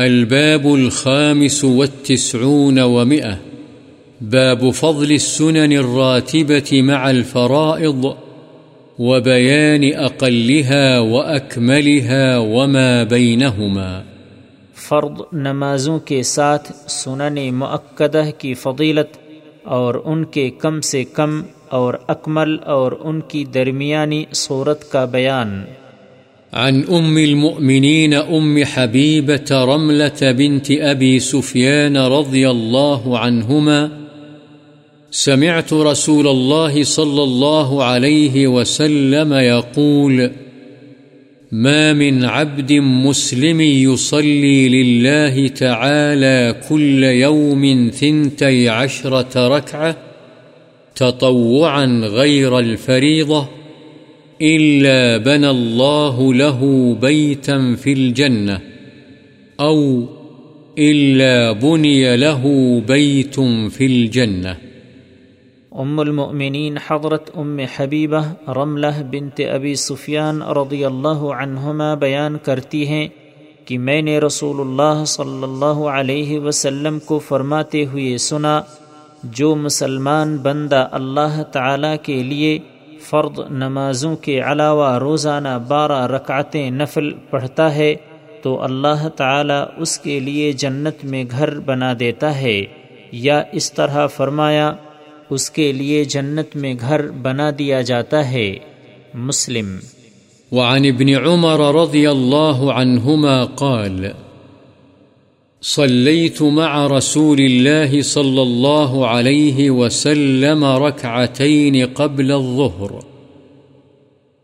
الباب الخامس والتسعون ومئة. باب فضل السنن الراتبة مع الفرائض وبيان أقلها وأكملها وما بينهما. فرض نمازوں کے ساتھ سنن معقدہ کی فضیلت اور ان کے کم سے کم اور اکمل اور ان کی درمیانی صورت کا بیان۔ عن أم المؤمنين أم حبيبة رملة بنت أبي سفيان رضي الله عنهما سمعت رسول الله صلى الله عليه وسلم يقول ما من عبد مسلم يصلي لله تعالى كل يوم ثنتي عشرة ركعة تطوعا غير الفريضة إلا بنى الله له بيتا في الجنة أو إلا بني له بيت في الجنة ام المؤمنین حضرت ام حبیبہ رملہ بنت ابی سفیان رضی اللہ عنہما بیان کرتی ہیں کہ میں نے رسول اللہ صلی اللہ علیہ وسلم کو فرماتے ہوئے سنا، جو مسلمان بندہ اللہ تعالی کے لیے فرد نمازوں کے علاوہ روزانہ بارہ رکعتیں نفل پڑھتا ہے تو اللہ تعالی اس کے لیے جنت میں گھر بنا دیتا ہے۔ یا اس طرح فرمایا، اس کے لیے جنت میں گھر بنا دیا جاتا ہے۔ مسلم۔ وعن ابن عمر رضي الله عنهما قال صليت مع رسول الله صلى الله عليه وسلم ركعتين قبل الظهر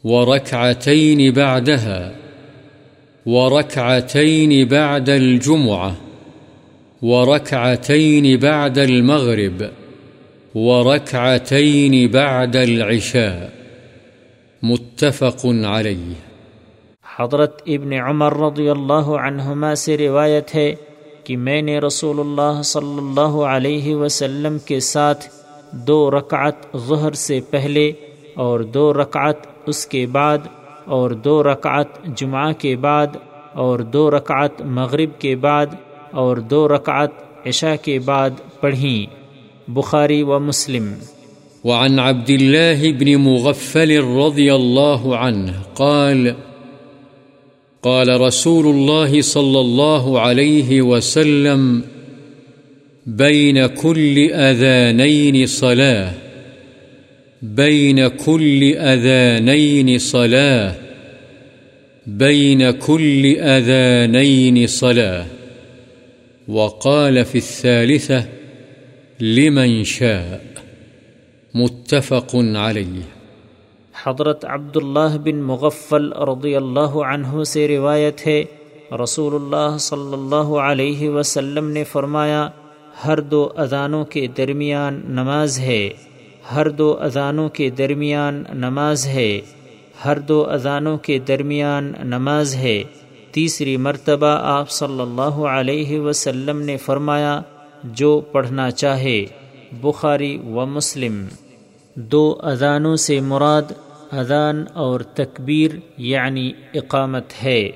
وركعتين بعدها وركعتين بعد الجمعة وركعتين بعد المغرب وركعتين بعد العشاء متفق عليه حضرت ابن عمر رضی اللہ عنہما سے روایت ہے کہ میں نے رسول اللہ صلی اللہ علیہ وسلم کے ساتھ دو رکعت ظہر سے پہلے اور دو رکعت اس کے بعد اور دو رکعت جمعہ کے بعد اور دو رکعت مغرب کے بعد اور دو رکعت عشاء کے بعد پڑھیں۔ بخاري ومسلم وعن عبد الله بن مغفل رضي الله عنه قال قال رسول الله صلى الله عليه وسلم بين كل أذانين صلاة بين كل أذانين صلاة بين كل أذانين صلاة وقال في الثالثة لمن شاء، متفق عليه حضرت عبداللہ بن مغفل رضی اللہ عنہ سے روایت ہے رسول اللہ صلی اللہ علیہ وسلم نے فرمایا، ہر دو اذانوں کے درمیان نماز ہے، ہر دو اذانوں کے درمیان نماز ہے، ہر دو اذانوں کے درمیان نماز ہے۔ تیسری مرتبہ آپ صلی اللہ علیہ وسلم نے فرمایا، جو پڑھنا چاہے، بخاری و مسلم۔ دو اذانوں سے مراد اذان اور تکبیر یعنی اقامت ہے۔